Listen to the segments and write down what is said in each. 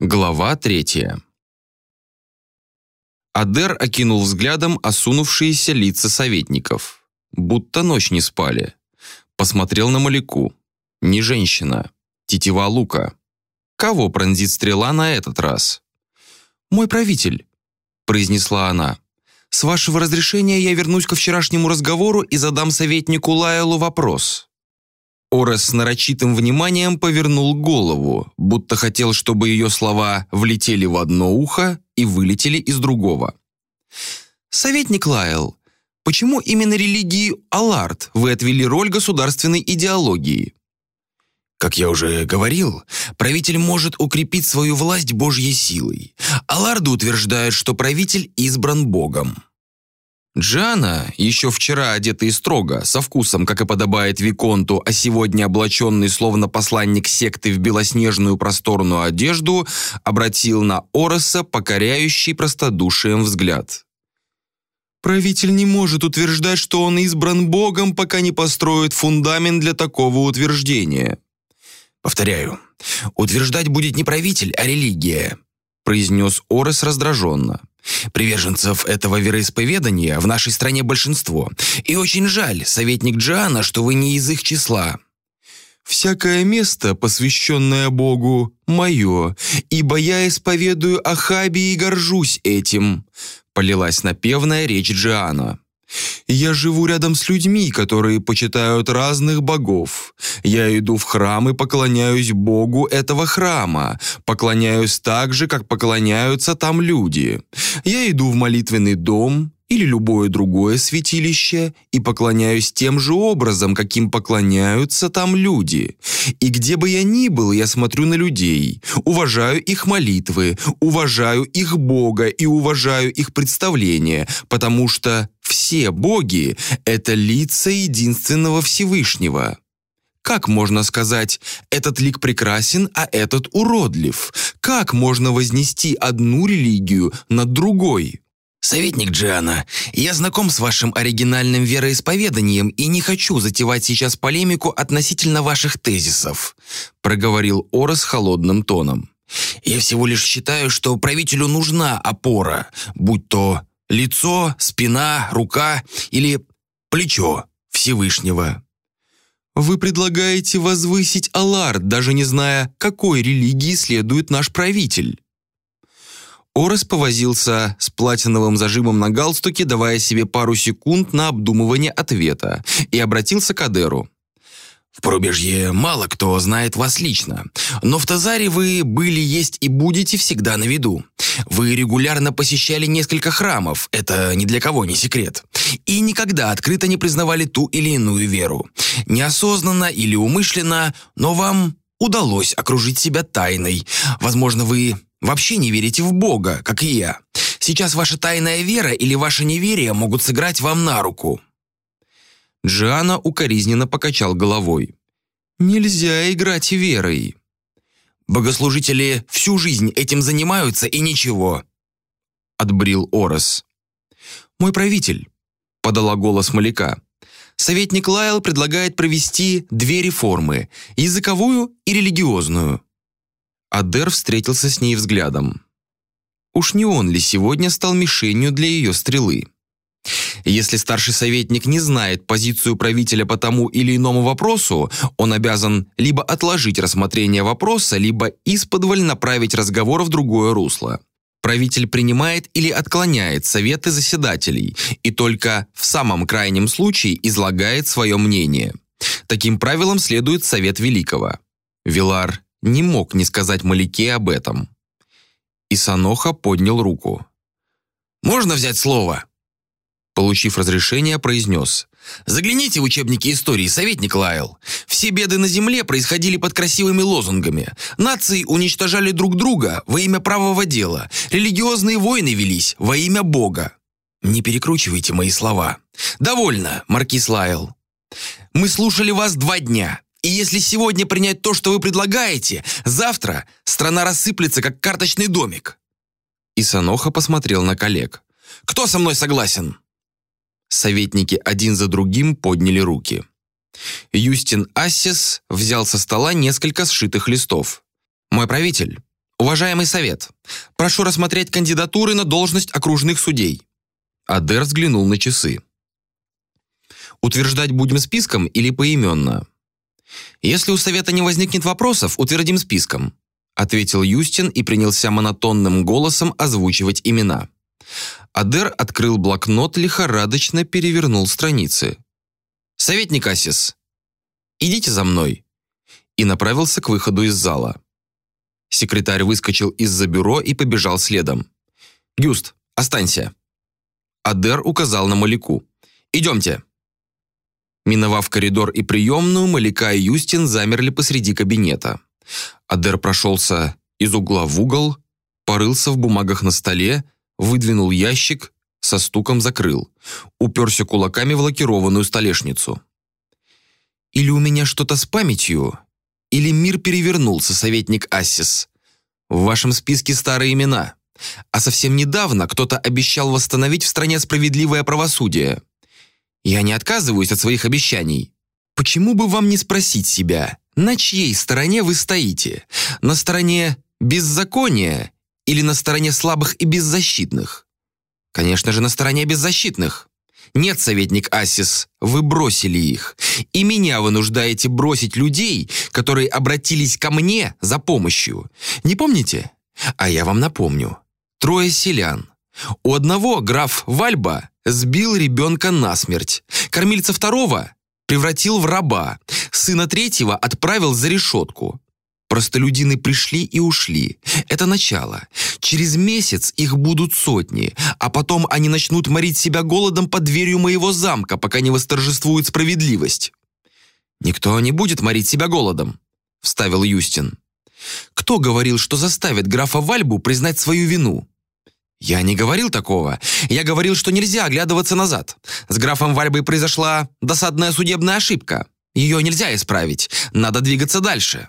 Глава третья. Адер окинул взглядом осунувшиеся лица советников. Будто ночь не спали. Посмотрел на Маляку. Не женщина. Тетива лука. Кого пронзит стрела на этот раз? «Мой правитель», — произнесла она. «С вашего разрешения я вернусь ко вчерашнему разговору и задам советнику Лайлу вопрос». Орес с нарочитым вниманием повернул голову, будто хотел, чтобы ее слова влетели в одно ухо и вылетели из другого. «Советник Лайл, почему именно религии Аларт вы отвели роль государственной идеологии?» Как я уже говорил, правитель может укрепить свою власть Божьей силой. Аларды утверждают, что правитель избран Богом. Джана, еще вчера одетый строго, со вкусом, как и подобает Виконту, а сегодня облаченный словно посланник секты в белоснежную просторную одежду, обратил на Ороса покоряющий простодушием взгляд. «Правитель не может утверждать, что он избран Богом, пока не построит фундамент для такого утверждения». «Повторяю, утверждать будет не правитель, а религия», произнес Орес раздраженно. Приверженцев этого вероисповедания в нашей стране большинство. И очень жаль, советник Джиана, что вы не из их числа. «Всякое место, посвященное Богу, мое, ибо я исповедую Ахаби и горжусь этим», полилась напевная речь Джиана. Я живу рядом с людьми, которые почитают разных богов. Я иду в храм и поклоняюсь Богу этого храма. Поклоняюсь так же, как поклоняются там люди. Я иду в молитвенный дом, или любое другое святилище и поклоняюсь тем же образом, каким поклоняются там люди. И где бы я ни был, я смотрю на людей, уважаю их молитвы, уважаю их Бога и уважаю их представления, потому что все боги — это лица единственного Всевышнего. Как можно сказать, этот лик прекрасен, а этот уродлив? Как можно вознести одну религию над другой? «Советник Джиана, я знаком с вашим оригинальным вероисповеданием и не хочу затевать сейчас полемику относительно ваших тезисов», проговорил Орос холодным тоном. «Я всего лишь считаю, что правителю нужна опора, будь то лицо, спина, рука или плечо Всевышнего». «Вы предлагаете возвысить Алард, даже не зная, какой религии следует наш правитель». Орес повозился с платиновым зажимом на галстуке, давая себе пару секунд на обдумывание ответа, и обратился к Адеру. «В Пробежье мало кто знает вас лично, но в Тазаре вы были, есть и будете всегда на виду. Вы регулярно посещали несколько храмов, это ни для кого не секрет, и никогда открыто не признавали ту или иную веру. Неосознанно или умышленно, но вам удалось окружить себя тайной. Возможно, вы вообще не верите в Бога, как и я. Сейчас ваша тайная вера или ваше неверие могут сыграть вам на руку». Джиана укоризненно покачал головой. «Нельзя играть верой». «Богослужители всю жизнь этим занимаются и ничего», — отбрил Орос. «Мой правитель», — подала голос Маляка. «Советник Лайл предлагает провести две реформы — языковую и религиозную. Адер встретился с ней взглядом. Уж не он ли сегодня стал мишенью для ее стрелы? Если старший советник не знает позицию правителя по тому или иному вопросу, он обязан либо отложить рассмотрение вопроса, либо исподволь направить разговор в другое русло. Правитель принимает или отклоняет советы заседателей и только в самом крайнем случае излагает свое мнение. Таким правилам следует Совет Великого. Вилар не мог не сказать Маляке об этом. Исаноха поднял руку. «Можно взять слово?» Получив разрешение, произнес. «Загляните в учебники истории, советник Лайл. Все беды на Земле происходили под красивыми лозунгами. Нации уничтожали друг друга во имя правого дела. Религиозные войны велись во имя Бога. Не перекручивайте мои слова. Довольно, маркиз Лайл. Мы слушали вас два дня. И если сегодня принять то, что вы предлагаете, завтра страна рассыплется, как карточный домик». Исаноха посмотрел на коллег. «Кто со мной согласен?» Советники один за другим подняли руки. Юстин Ассис взял со стола несколько сшитых листов. «Мой правитель, Уважаемый совет, прошу рассмотреть кандидатуры на должность окружных судей. Адер взглянул на часы. Утверждать будем списком или поименно? Если у совета не возникнет вопросов, утвердим списком, ответил Юстин и принялся монотонным голосом озвучивать имена. Адер открыл блокнот, лихорадочно перевернул страницы. «Советник Асис, идите за мной!» и направился к выходу из зала. Секретарь выскочил из-за бюро и побежал следом. «Гюст, останься!» Адер указал на Маляку. «Идемте!» Миновав коридор и приемную, Маляка и Юстин замерли посреди кабинета. Адер прошелся из угла в угол, порылся в бумагах на столе, выдвинул ящик, со стуком закрыл, уперся кулаками в лакированную столешницу. «Или у меня что-то с памятью, или мир перевернулся, советник Ассис. В вашем списке старые имена. А совсем недавно кто-то обещал восстановить в стране справедливое правосудие. Я не отказываюсь от своих обещаний. Почему бы вам не спросить себя, на чьей стороне вы стоите? На стороне беззакония или на стороне слабых и беззащитных? Конечно же, на стороне беззащитных. Нет, советник Асис, вы бросили их. И меня вынуждаете бросить людей, которые обратились ко мне за помощью. Не помните? А я вам напомню. Трое селян. У одного граф Вальба сбил ребенка насмерть. Кормильца второго превратил в раба. Сына третьего отправил за решетку. Простолюдины пришли и ушли. Это начало. Через месяц их будут сотни, а потом они начнут морить себя голодом под дверью моего замка, пока не восторжествует справедливость. Никто не будет морить себя голодом, вставил Юстин. Кто говорил, что заставит графа Вальбу признать свою вину? Я не говорил такого. Я говорил, что нельзя оглядываться назад. С графом Вальбой произошла досадная судебная ошибка. Ее нельзя исправить. Надо двигаться дальше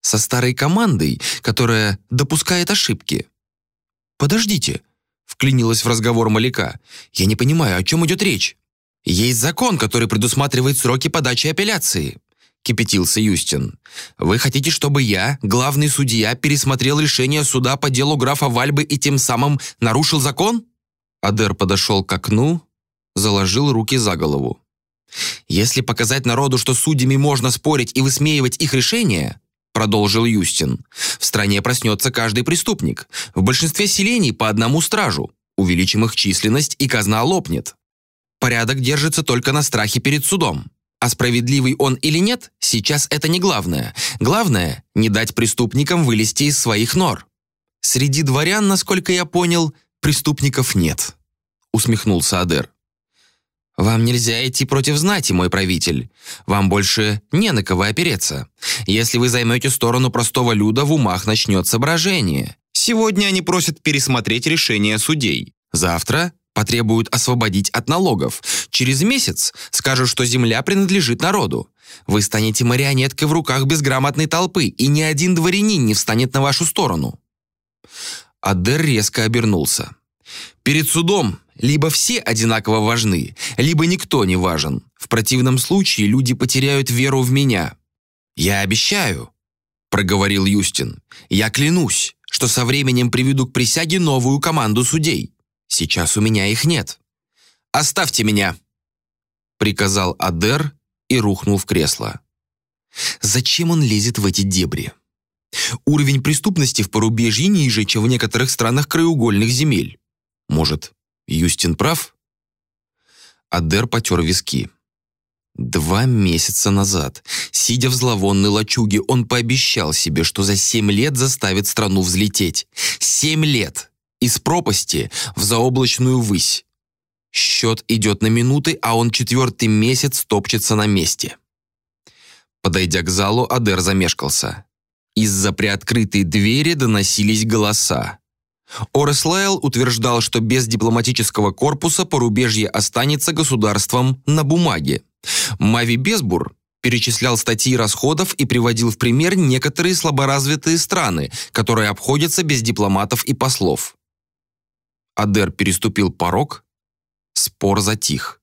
со старой командой, которая допускает ошибки. «Подождите», — вклинилась в разговор Маляка. «Я не понимаю, о чем идет речь?» «Есть закон, который предусматривает сроки подачи апелляции», — кипятился Юстин. «Вы хотите, чтобы я, главный судья, пересмотрел решение суда по делу графа Вальбы и тем самым нарушил закон?» Адер подошел к окну, заложил руки за голову. «Если показать народу, что судьями можно спорить и высмеивать их решения, продолжил Юстин. В стране проснется каждый преступник. В большинстве селений по одному стражу. Увеличим их численность, и казна лопнет. Порядок держится только на страхе перед судом. А справедливый он или нет, сейчас это не главное. Главное – не дать преступникам вылезти из своих нор. Среди дворян, насколько я понял, преступников нет. Усмехнулся Адер. Вам нельзя идти против знати, мой правитель. Вам больше не на кого опереться. Если вы займете сторону простого люда, в умах начнется брожение. Сегодня они просят пересмотреть решение судей. Завтра потребуют освободить от налогов. Через месяц скажут, что земля принадлежит народу. Вы станете марионеткой в руках безграмотной толпы, и ни один дворянин не встанет на вашу сторону. Адер резко обернулся. Перед судом либо все одинаково важны, либо никто не важен. В противном случае люди потеряют веру в меня. Я обещаю, проговорил Юстин. Я клянусь, что со временем приведу к присяге новую команду судей. Сейчас у меня их нет. Оставьте меня, приказал Адер и рухнул в кресло. Зачем он лезет в эти дебри? Уровень преступности в порубежье ниже, чем в некоторых странах краеугольных земель. Может, Юстин прав? Адер потер виски. Два месяца назад, сидя в зловонной лачуге, он пообещал себе, что за семь лет заставит страну взлететь. Семь лет! Из пропасти в заоблачную высь. Счет идет на минуты, а он четвертый месяц топчется на месте. Подойдя к залу, Адер замешкался. Из-за приоткрытой двери доносились голоса. Орес Лайл утверждал, что без дипломатического корпуса порубежье останется государством на бумаге. Мави Безбур перечислял статьи расходов и приводил в пример некоторые слаборазвитые страны, которые обходятся без дипломатов и послов. Адер переступил порог, спор затих.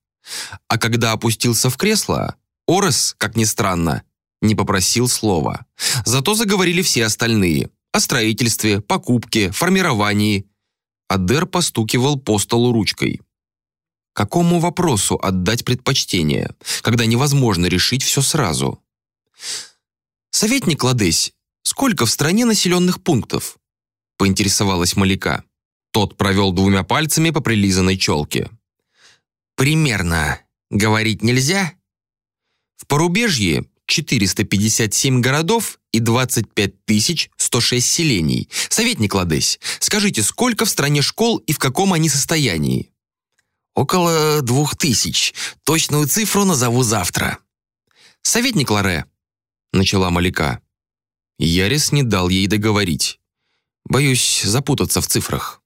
А когда опустился в кресло, Орес, как ни странно, не попросил слова. Зато заговорили все остальные. О строительстве, покупке, формировании. Адер постукивал по столу ручкой. Какому вопросу отдать предпочтение, когда невозможно решить все сразу? «Советник Ладесь, сколько в стране населенных пунктов?» поинтересовалась Маляка. Тот провел двумя пальцами по прилизанной челке. «Примерно. Говорить нельзя?» В порубежье 457 городов и 25 106 селений. Советник Ладесь, скажите, сколько в стране школ и в каком они состоянии? Около двух тысяч. Точную цифру назову завтра. Советник Ларе, начала Маляка. Ярис не дал ей договорить. Боюсь запутаться в цифрах.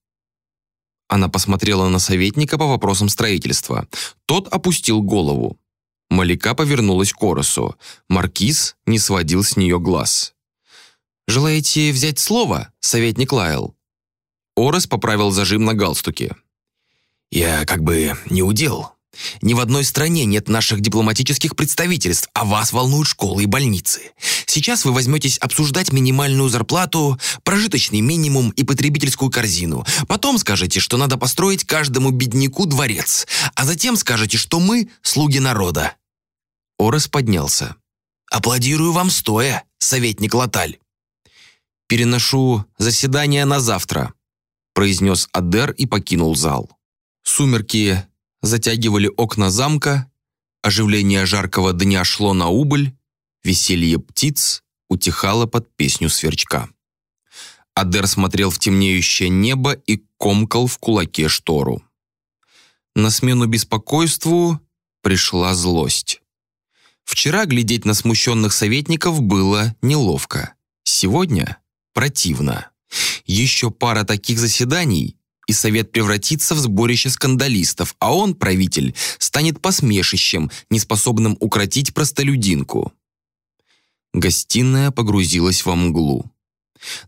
Она посмотрела на советника по вопросам строительства. Тот опустил голову. Малика повернулась к Оросу. Маркиз не сводил с нее глаз. «Желаете взять слово, советник Лайл?» Орос поправил зажим на галстуке. «Я как бы не удел. Ни в одной стране нет наших дипломатических представительств, а вас волнуют школы и больницы. Сейчас вы возьметесь обсуждать минимальную зарплату, прожиточный минимум и потребительскую корзину. Потом скажете, что надо построить каждому бедняку дворец. А затем скажете, что мы – слуги народа». Орес поднялся. «Аплодирую вам стоя, советник Латаль». «Переношу заседание на завтра», – произнес Адер и покинул зал. Сумерки затягивали окна замка, оживление жаркого дня шло на убыль, веселье птиц утихало под песню сверчка. Адер смотрел в темнеющее небо и комкал в кулаке штору. На смену беспокойству пришла злость. Вчера глядеть на смущенных советников было неловко. Сегодня противно. Еще пара таких заседаний, и совет превратится в сборище скандалистов, а он, правитель, станет посмешищем, неспособным укротить простолюдинку. Гостиная погрузилась во мглу.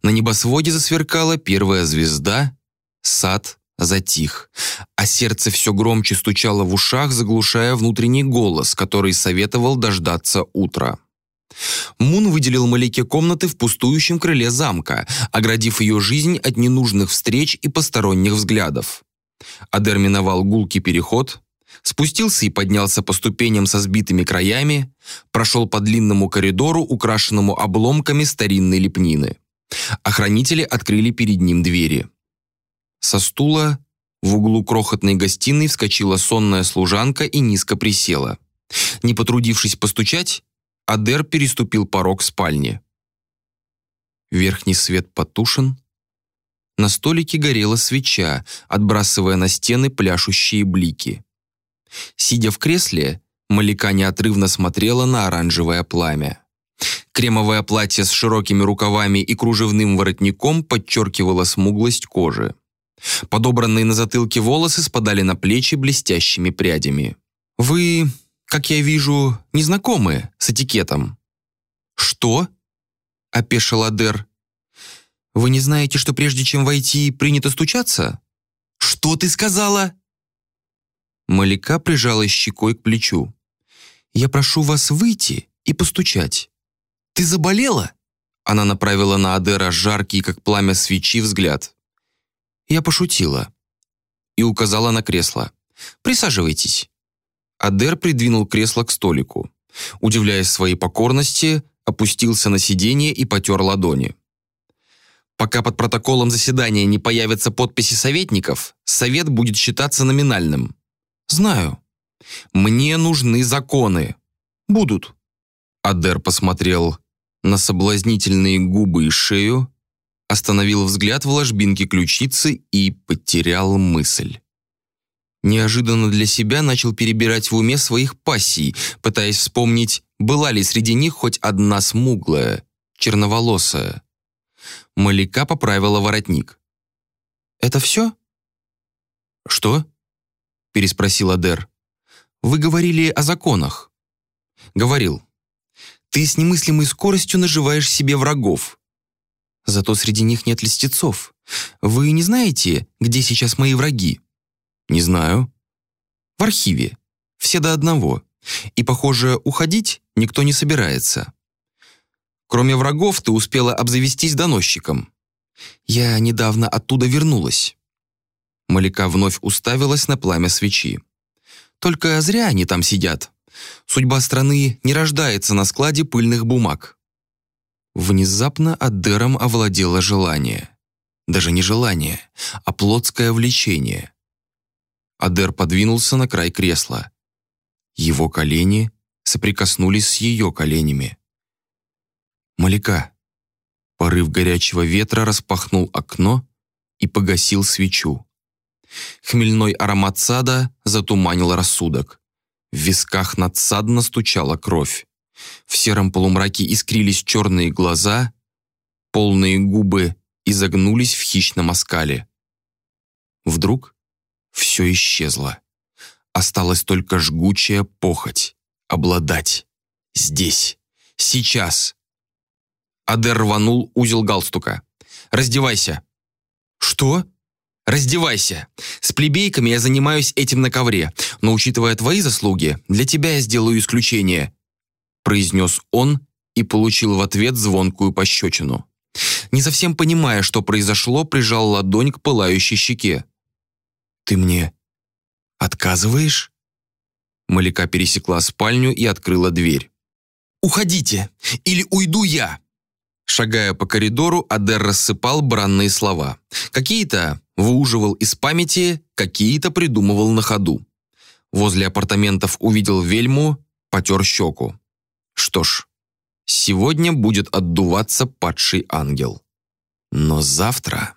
На небосводе засверкала первая звезда, сад затих, а сердце все громче стучало в ушах, заглушая внутренний голос, который советовал дождаться утра. Мун выделил Малике комнаты в пустующем крыле замка, оградив ее жизнь от ненужных встреч и посторонних взглядов. Адер миновал гулкий переход, спустился и поднялся по ступеням со сбитыми краями, прошел по длинному коридору, украшенному обломками старинной лепнины. Охранители открыли перед ним двери. Со стула в углу крохотной гостиной вскочила сонная служанка и низко присела. Не потрудившись постучать, Адер переступил порог спальни. Верхний свет потушен. На столике горела свеча, отбрасывая на стены пляшущие блики. Сидя в кресле, Малика неотрывно смотрела на оранжевое пламя. Кремовое платье с широкими рукавами и кружевным воротником подчеркивало смуглость кожи. Подобранные на затылке волосы спадали на плечи блестящими прядями. «Вы, как я вижу, незнакомы с этикетом». «Что?» — опешил Адер. «Вы не знаете, что прежде чем войти, принято стучаться?» «Что ты сказала?» Малика прижалась щекой к плечу. «Я прошу вас выйти и постучать». «Ты заболела?» Она направила на Адера жаркий, как пламя свечи, взгляд. Я пошутила. И указала на кресло. «Присаживайтесь». Адер придвинул кресло к столику. Удивляясь своей покорности, опустился на сиденье и потер ладони. Пока под протоколом заседания не появятся подписи советников, совет будет считаться номинальным. Знаю. Мне нужны законы. Будут. Адер посмотрел на соблазнительные губы и шею, остановил взгляд в ложбинке ключицы и потерял мысль. Неожиданно для себя начал перебирать в уме своих пассий, пытаясь вспомнить, была ли среди них хоть одна смуглая, черноволосая. Малика поправила воротник. «Это все?» «Что?» — переспросил Адер. «Вы говорили о законах». «Говорил. Ты с немыслимой скоростью наживаешь себе врагов. Зато среди них нет листецов. Вы не знаете, где сейчас мои враги?» «Не знаю». «В архиве. Все до одного. И, похоже, уходить никто не собирается». Кроме врагов, ты успела обзавестись доносчиком. Я недавно оттуда вернулась». Малика вновь уставилась на пламя свечи. «Только зря они там сидят. Судьба страны не рождается на складе пыльных бумаг». Внезапно Адером овладело желание. Даже не желание, а плотское влечение. Адер подвинулся на край кресла. Его колени соприкоснулись с ее коленями. «Маляка!» Порыв горячего ветра распахнул окно и погасил свечу. Хмельной аромат сада затуманил рассудок. В висках надсадно стучала кровь. В сером полумраке искрились черные глаза, полные губы изогнулись в хищном оскале. Вдруг все исчезло. Осталась только жгучая похоть. Обладать. Здесь. Сейчас. Адер рванул узел галстука. «Раздевайся». «Что?» «Раздевайся. С плебейками я занимаюсь этим на ковре, но, учитывая твои заслуги, для тебя я сделаю исключение», произнес он и получил в ответ звонкую пощечину. Не совсем понимая, что произошло, прижал ладонь к пылающей щеке. «Ты мне отказываешь?» Малика пересекла спальню и открыла дверь. «Уходите, или уйду я!» Шагая по коридору, Адер рассыпал бранные слова. Какие-то выуживал из памяти, какие-то придумывал на ходу. Возле апартаментов увидел вельму, потер щеку. Что ж, сегодня будет отдуваться падший ангел. Но завтра...